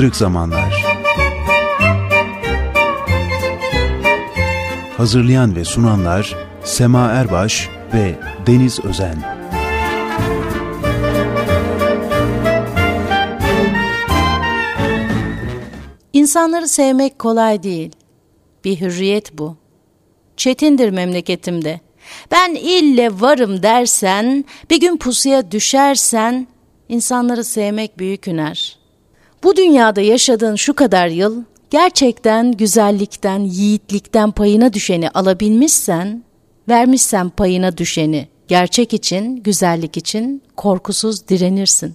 Kırık Zamanlar Hazırlayan ve sunanlar Sema Erbaş ve Deniz Özen İnsanları sevmek kolay değil. Bir hürriyet bu. Çetindir memleketimde. Ben ille varım dersen, bir gün pusuya düşersen, insanları sevmek büyük hüner. Bu dünyada yaşadığın şu kadar yıl, gerçekten güzellikten, yiğitlikten payına düşeni alabilmişsen, vermişsen payına düşeni, gerçek için, güzellik için korkusuz direnirsin.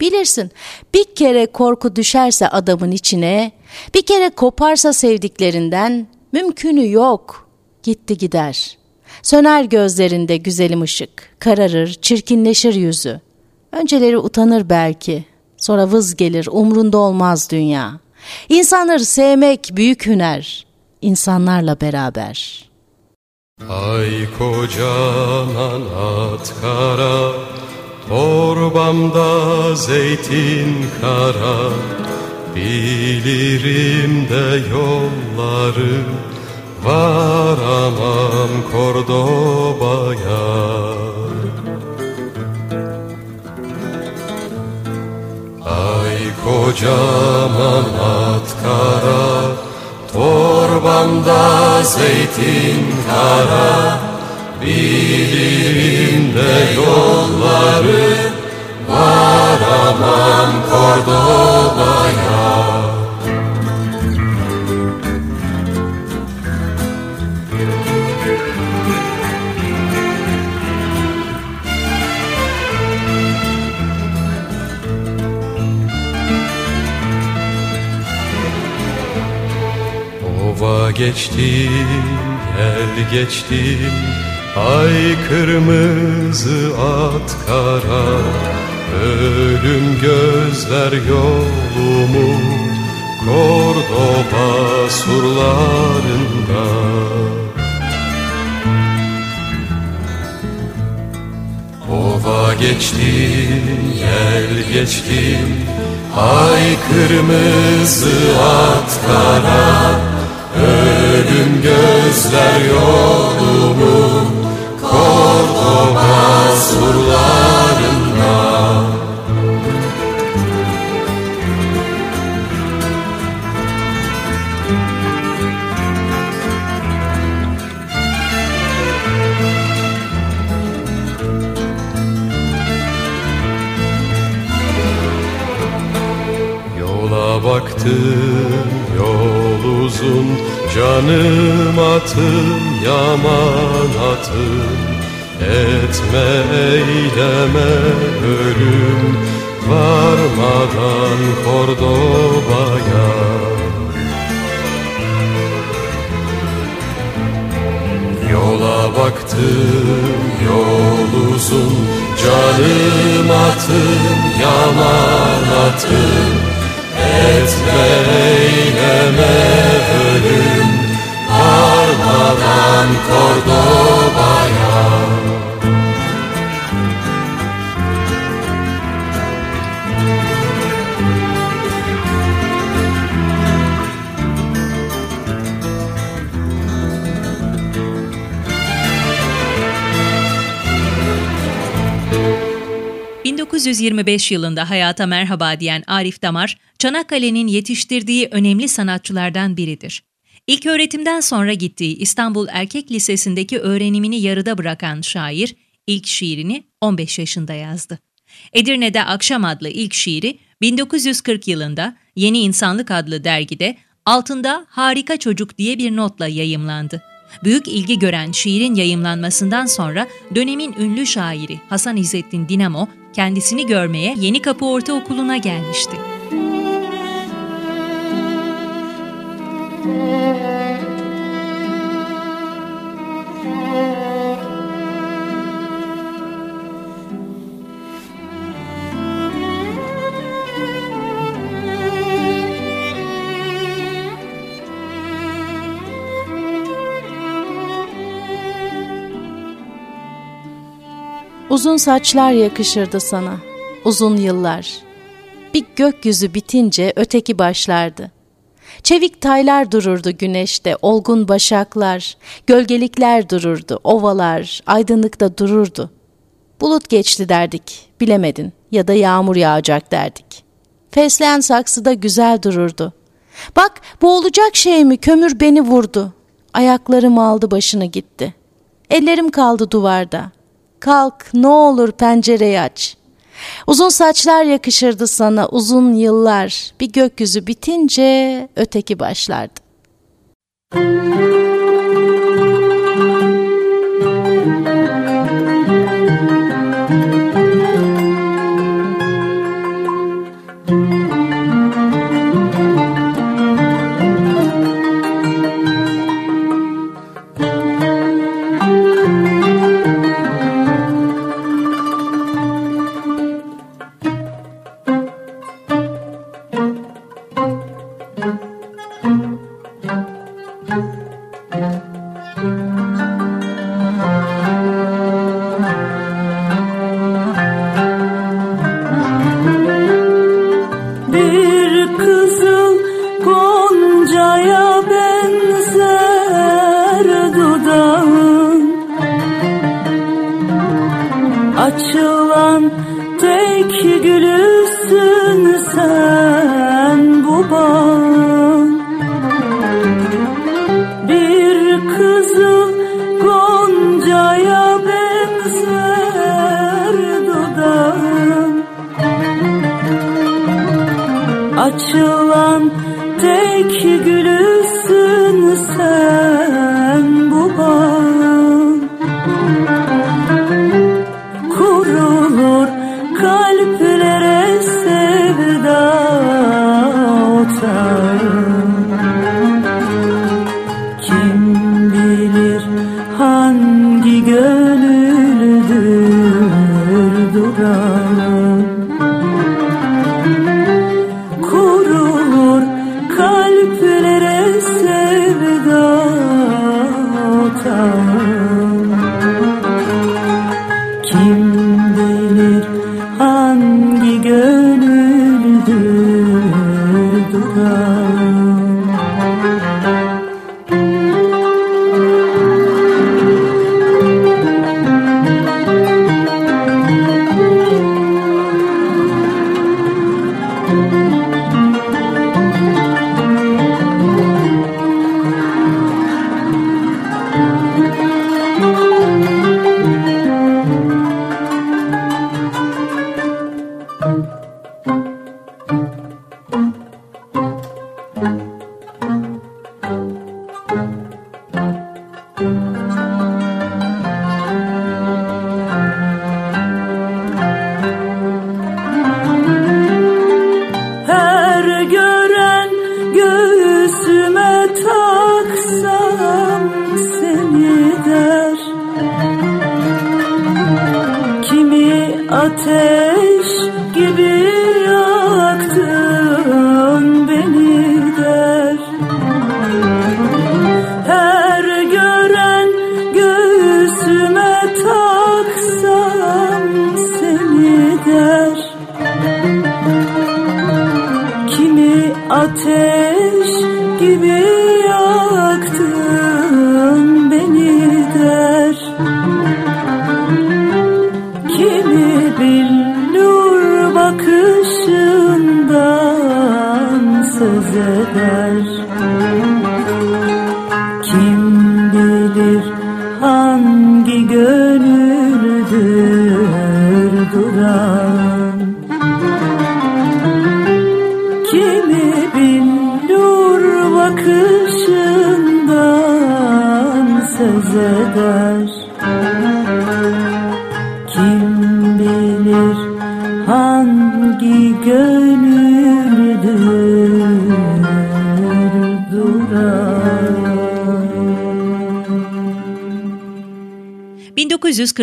Bilirsin bir kere korku düşerse adamın içine, bir kere koparsa sevdiklerinden mümkünü yok. Gitti gider. Söner gözlerinde güzelim ışık, kararır, çirkinleşir yüzü. Önceleri utanır belki, sonra vız gelir, umrunda olmaz dünya. İnsanları sevmek büyük hüner, insanlarla beraber. Ay kocaman at kara Torbamda zeytin kara Bilirim de yolları Varamam Kordoba'ya Ay kocaman at kara Torbamda zeytin kara. Bilirim de yolları Varamam Kordoba'ya geçtim, el geçtim. Ay kırmızı at kara Ölüm gözler yolumu Kordoba surlarında. Ova geçtim, yel geçtim. Ay kırmızı at kara Ölüm gözler yolumu Kordoba surlarında. Yola baktım yol uzun Canım atım yaman atım. Etme eyleme ölüm. Varmadan Kordoba'ya. Yola baktım yol uzun. Canım atım yaman atım. Etme eyleme ölüm varmadan Kordoba'ya 1925 yılında hayata merhaba diyen Arif Damar, Çanakkale'nin yetiştirdiği önemli sanatçılardan biridir. İlk öğretimden sonra gittiği İstanbul Erkek Lisesi'ndeki öğrenimini yarıda bırakan şair, ilk şiirini 15 yaşında yazdı. Edirne'de Akşam adlı ilk şiiri 1940 yılında Yeni İnsanlık adlı dergide altında Harika Çocuk diye bir notla yayımlandı. Büyük ilgi gören şiirin yayımlanmasından sonra dönemin ünlü şairi Hasan İzzettin Dinamo kendisini görmeye Yeni Kapı Ortaokulu'na gelmişti. Uzun saçlar yakışırdı sana, uzun yıllar. Bir gökyüzü bitince öteki başlardı. Çevik taylar dururdu güneşte, olgun başaklar, gölgelikler dururdu, ovalar, aydınlıkta dururdu. Bulut geçti derdik, bilemedin ya da yağmur yağacak derdik. Fesleğen saksıda güzel dururdu. Bak bu olacak şey mi kömür beni vurdu. Ayaklarım aldı başını gitti. Ellerim kaldı duvarda. Kalk ne olur pencereyi aç. Uzun saçlar yakışırdı sana uzun yıllar. Bir gökyüzü bitince öteki başlardı. Müzik açılan tek gülüsün sen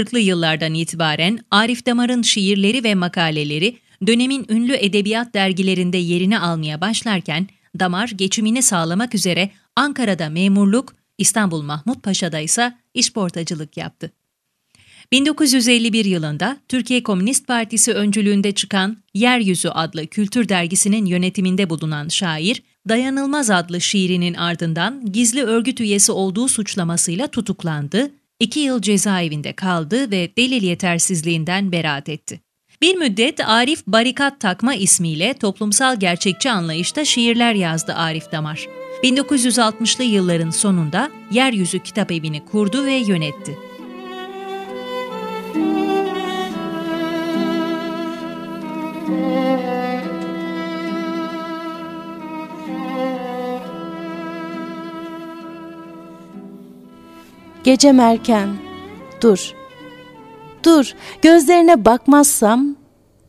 1940'lı yıllardan itibaren Arif Damar'ın şiirleri ve makaleleri dönemin ünlü edebiyat dergilerinde yerini almaya başlarken Damar geçimini sağlamak üzere Ankara'da memurluk, İstanbul Mahmut Paşa'da ise işportacılık yaptı. 1951 yılında Türkiye Komünist Partisi öncülüğünde çıkan Yeryüzü adlı kültür dergisinin yönetiminde bulunan şair, Dayanılmaz adlı şiirinin ardından gizli örgüt üyesi olduğu suçlamasıyla tutuklandı, iki yıl cezaevinde kaldı ve delil yetersizliğinden beraat etti. Bir müddet Arif Barikat Takma ismiyle toplumsal gerçekçi anlayışta şiirler yazdı Arif Damar. 1960'lı yılların sonunda Yeryüzü Kitap Evi'ni kurdu ve yönetti. Gecem erken. Dur. Dur. Gözlerine bakmazsam,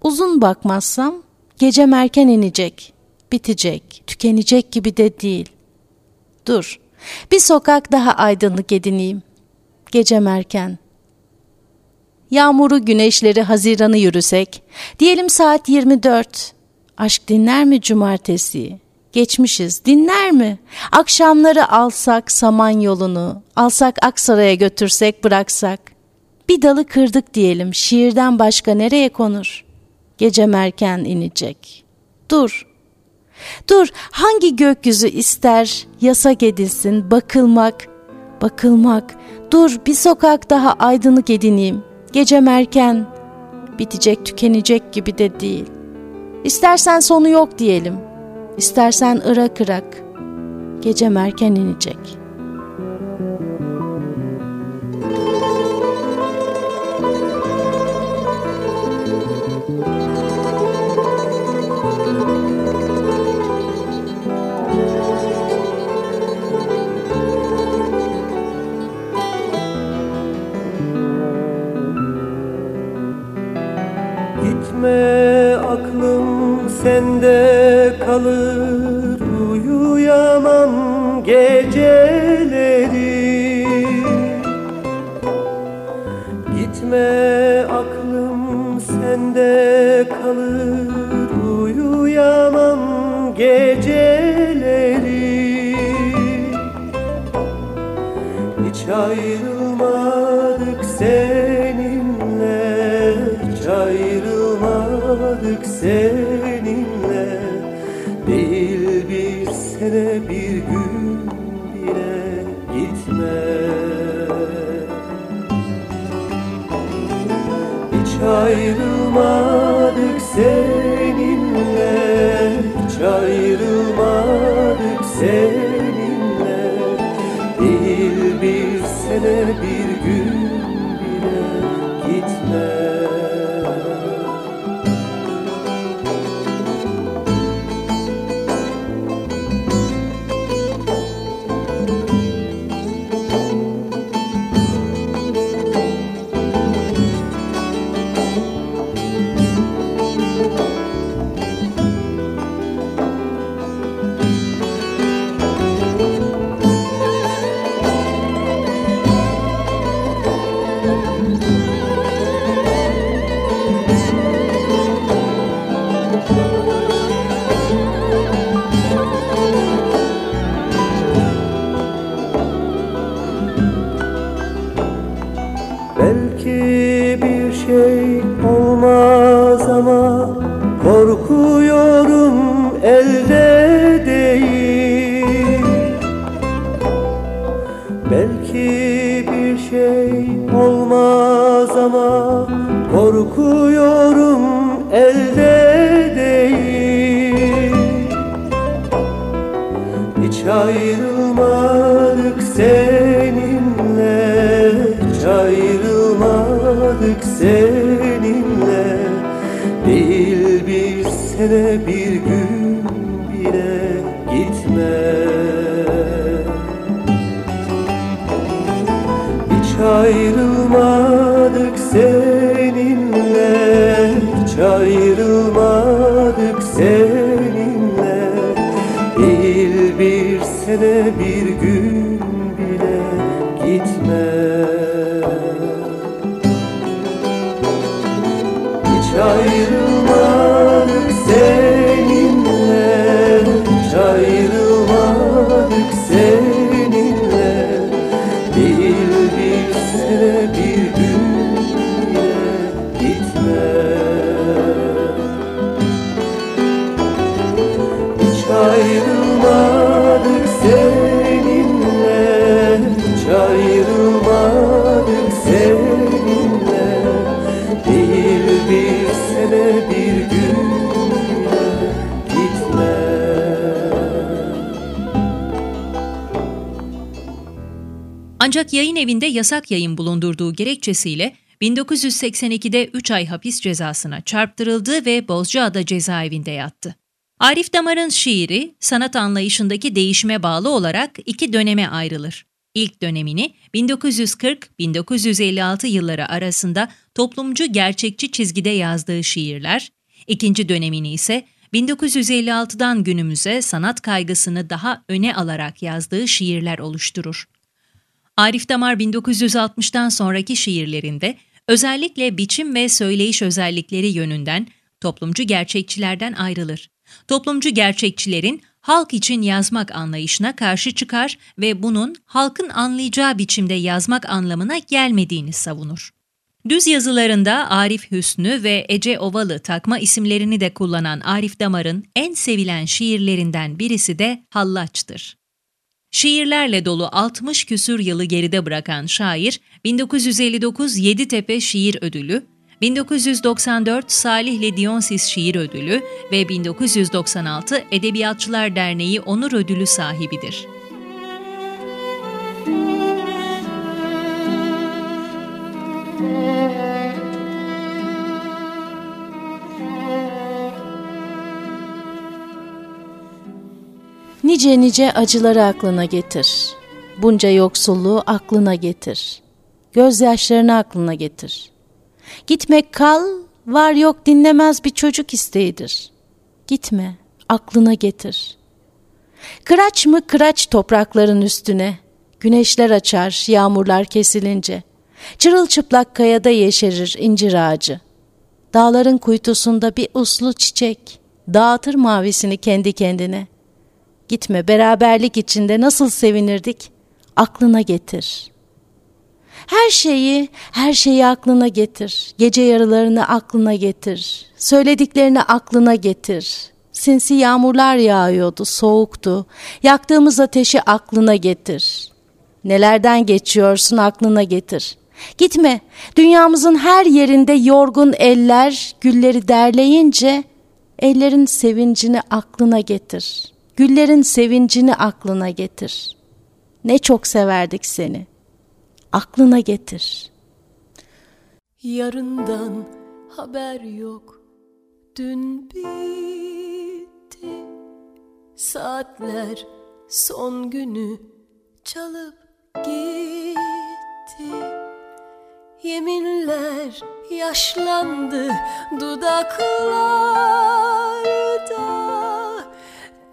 uzun bakmazsam gecem erken inecek. Bitecek, tükenecek gibi de değil. Dur. Bir sokak daha aydınlık edineyim. Gecem erken. Yağmuru, güneşleri, haziranı yürüsek. Diyelim saat 24. Aşk dinler mi cumartesiyi? Geçmişiz. Dinler mi? Akşamları alsak saman yolunu, alsak Aksaray'a götürsek bıraksak. Bir dalı kırdık diyelim. Şiirden başka nereye konur? Gecem erken inecek. Dur. Dur. Hangi gökyüzü ister yasak edilsin, bakılmak, bakılmak. Dur bir sokak daha aydınlık edineyim. Gecem erken. Bitecek, tükenecek gibi de değil. İstersen sonu yok diyelim.'' İstersen ırak ırak, gecem erken inecek.'' Ayrılmadık seninle Hiç ayrılmadık ayrılmadık Hiç ayrılmadık Ancak yayın evinde yasak yayın bulundurduğu gerekçesiyle 1982'de 3 ay hapis cezasına çarptırıldı ve Bozcaada cezaevinde yattı. Arif Damar'ın şiiri, sanat anlayışındaki değişime bağlı olarak iki döneme ayrılır. İlk dönemini 1940-1956 yılları arasında toplumcu gerçekçi çizgide yazdığı şiirler, ikinci dönemini ise 1956'dan günümüze sanat kaygısını daha öne alarak yazdığı şiirler oluşturur. Arif Damar 1960'tan sonraki şiirlerinde özellikle biçim ve söyleyiş özellikleri yönünden toplumcu gerçekçilerden ayrılır. Toplumcu gerçekçilerin halk için yazmak anlayışına karşı çıkar ve bunun halkın anlayacağı biçimde yazmak anlamına gelmediğini savunur. Düz yazılarında Arif Hüsnü ve Ece Ovalı takma isimlerini de kullanan Arif Damar'ın en sevilen şiirlerinden birisi de Hallaç'tır. Şiirlerle dolu 60 küsür yılı geride bırakan şair, 1959 Yeditepe Şiir Ödülü, 1994 Salihli Dionsis Şiir Ödülü ve 1996 Edebiyatçılar Derneği Onur Ödülü sahibidir. Nice nice acıları aklına getir. Bunca yoksulluğu aklına getir. Gözyaşlarını aklına getir. Gitmek kal, var yok dinlemez bir çocuk isteğidir. Gitme, aklına getir. Kıraç mı kıraç toprakların üstüne. Güneşler açar, yağmurlar kesilince. Çırılçıplak kayada yeşerir incir ağacı. Dağların kuytusunda bir uslu çiçek. Dağıtır mavisini kendi kendine. Gitme beraberlik içinde nasıl sevinirdik? Aklına getir. Her şeyi, her şeyi aklına getir. Gece yarılarını aklına getir. Söylediklerini aklına getir. Sinsi yağmurlar yağıyordu, soğuktu. Yaktığımız ateşi aklına getir. Nelerden geçiyorsun aklına getir. Gitme, dünyamızın her yerinde yorgun eller gülleri derleyince ellerin sevincini aklına getir.'' Güllerin sevincini aklına getir. Ne çok severdik seni. Aklına getir. Yarından haber yok. Dün bitti. Saatler son günü çalıp gitti. Yeminler yaşlandı dudaklarda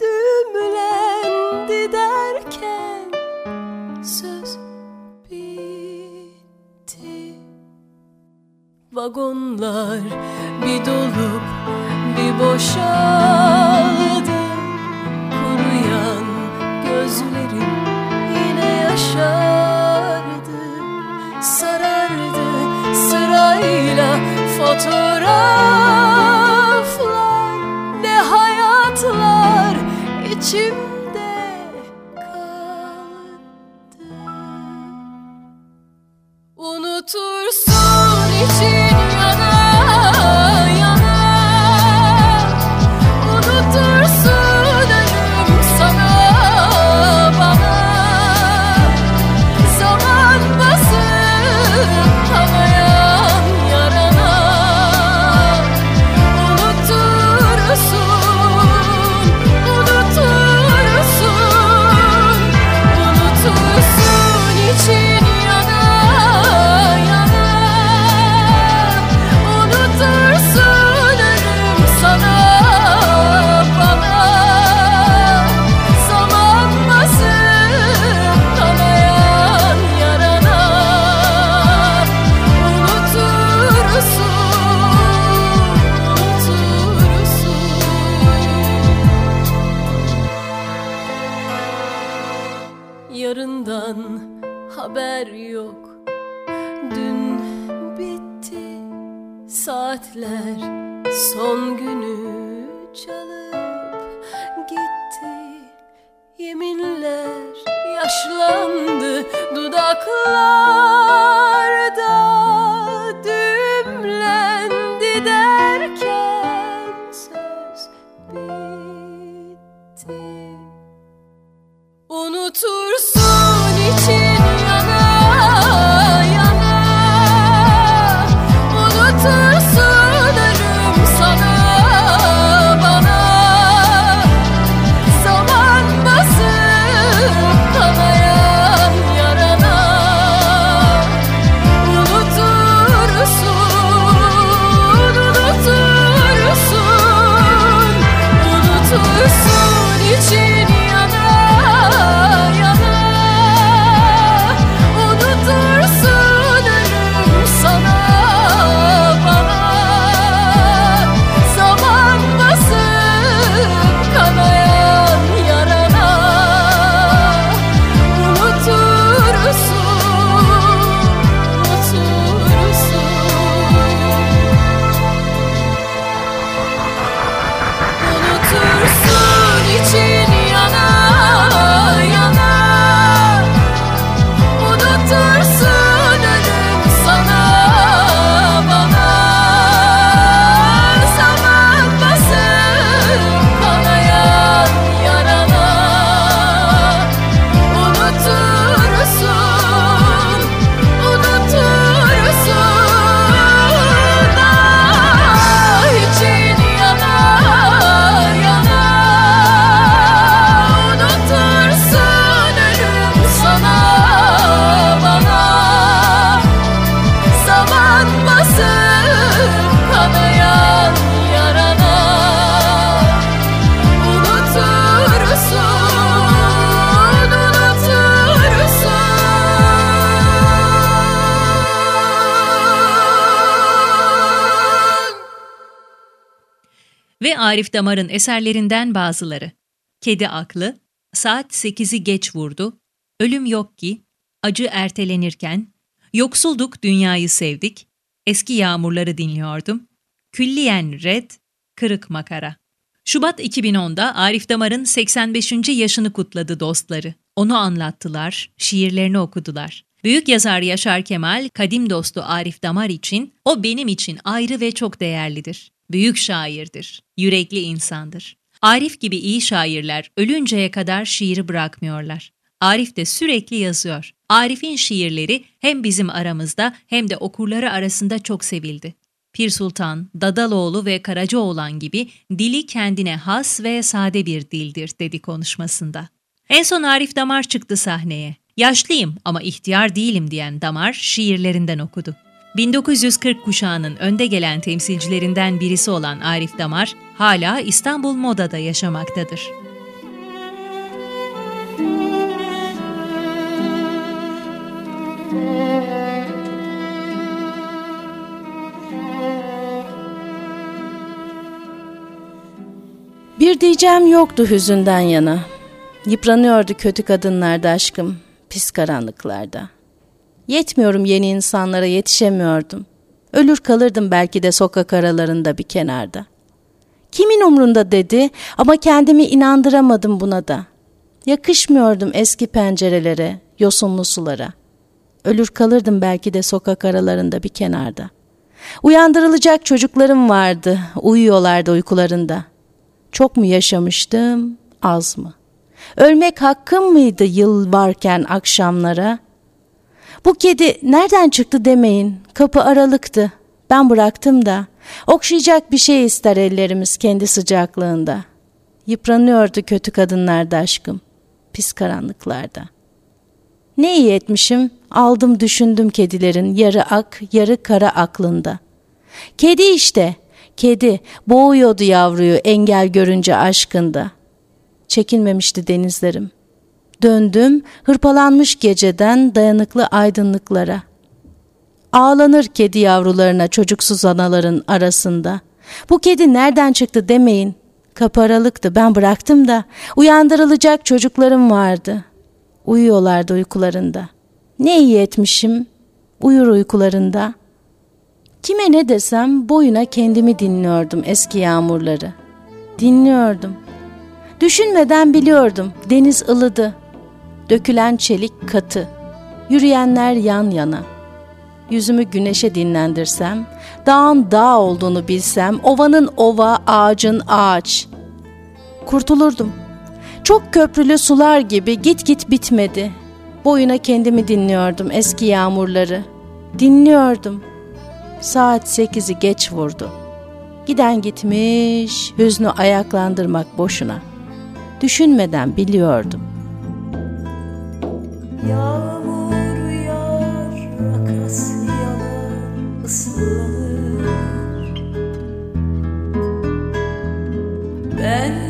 düğümlendi derken söz bitti. Vagonlar bir dolup bir boşaldı Kuruyan gözlerim yine yaşardı. Sarardı sırayla fotoğraflar Arif Damar'ın eserlerinden bazıları. Kedi Aklı, Saat 8'i geç vurdu, Ölüm yok ki, Acı ertelenirken, Yoksulduk dünyayı sevdik, Eski yağmurları dinliyordum, Külliyen red, Kırık makara. Şubat 2010'da Arif Damar'ın 85. yaşını kutladı dostları. Onu anlattılar, şiirlerini okudular. Büyük yazar Yaşar Kemal, kadim dostu Arif Damar için, o benim için ayrı ve çok değerlidir. Büyük şairdir, yürekli insandır. Arif gibi iyi şairler ölünceye kadar şiiri bırakmıyorlar. Arif de sürekli yazıyor. Arif'in şiirleri hem bizim aramızda hem de okurları arasında çok sevildi. Pir Sultan, Dadaloğlu ve Karacaoğlan gibi dili kendine has ve sade bir dildir dedi konuşmasında. En son Arif Damar çıktı sahneye. Yaşlıyım ama ihtiyar değilim diyen Damar şiirlerinden okudu. 1940 kuşağının önde gelen temsilcilerinden birisi olan Arif Damar hala İstanbul Moda'da yaşamaktadır. Bir diyeceğim yoktu hüzünden yana. Yıpranıyordu kötü kadınlarda aşkım, pis karanlıklarda. Yetmiyorum yeni insanlara yetişemiyordum. Ölür kalırdım belki de sokak aralarında bir kenarda. Kimin umrunda dedi ama kendimi inandıramadım buna da. Yakışmıyordum eski pencerelere, yosunlu sulara. Ölür kalırdım belki de sokak aralarında bir kenarda. Uyandırılacak çocuklarım vardı, uyuyorlardı uykularında. Çok mu yaşamıştım, az mı? Ölmek hakkım mıydı yıl varken akşamlara? Bu kedi nereden çıktı demeyin, kapı aralıktı. Ben bıraktım da, okşayacak bir şey ister ellerimiz kendi sıcaklığında. Yıpranıyordu kötü kadınlarda aşkım, pis karanlıklarda. Ne iyi etmişim, aldım düşündüm kedilerin yarı ak, yarı kara aklında. Kedi işte, kedi boğuyordu yavruyu engel görünce aşkında. Çekinmemişti denizlerim. Döndüm hırpalanmış geceden dayanıklı aydınlıklara. Ağlanır kedi yavrularına çocuksuz anaların arasında. Bu kedi nereden çıktı demeyin. Kapı aralıktı ben bıraktım da uyandırılacak çocuklarım vardı. Uyuyorlardı uykularında. Ne iyi etmişim. Uyur uykularında. Kime ne desem boyuna kendimi dinliyordum eski yağmurları. Dinliyordum. Düşünmeden biliyordum deniz ılıdı. Dökülen çelik katı. Yürüyenler yan yana. Yüzümü güneşe dinlendirsem, dağın dağ olduğunu bilsem, ovanın ova, ağacın ağaç. Kurtulurdum. Çok köprülü sular gibi git git bitmedi. Boyuna kendimi dinliyordum eski yağmurları. Dinliyordum. Saat sekizi geç vurdu. Giden gitmiş, hüznü ayaklandırmak boşuna. Düşünmeden biliyordum. Yağmur yağar, akasyalar ıslanır. Ben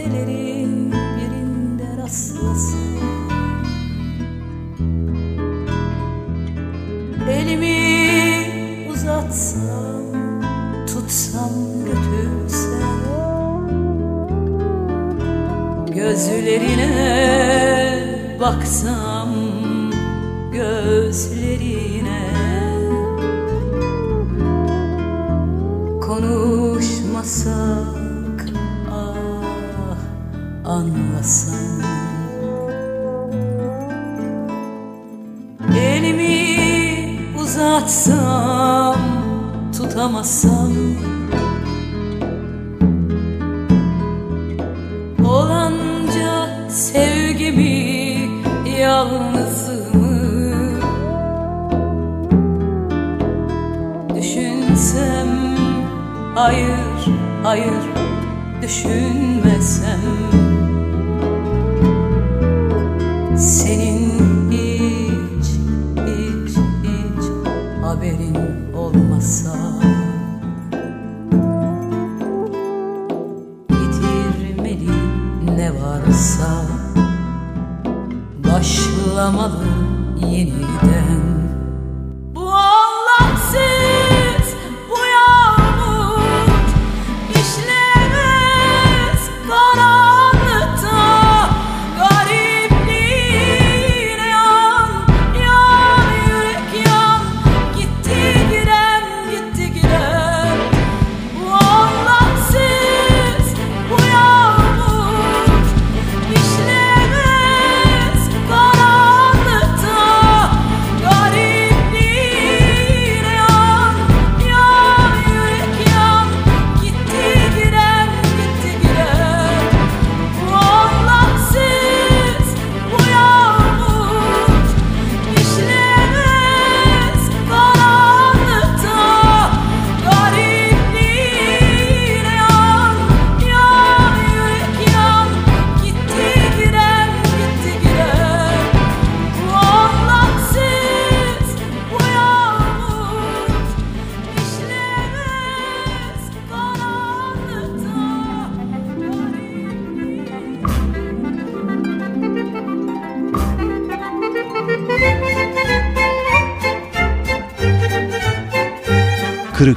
caddeleri birinde rastlasın. Elimi uzatsam, tutsam götürsem Gözlerine baksam gözlerine anlasam Elimi uzatsam tutamazsam Olanca sevgimi yalnızımı Düşünsem hayır hayır düşünmesem Senin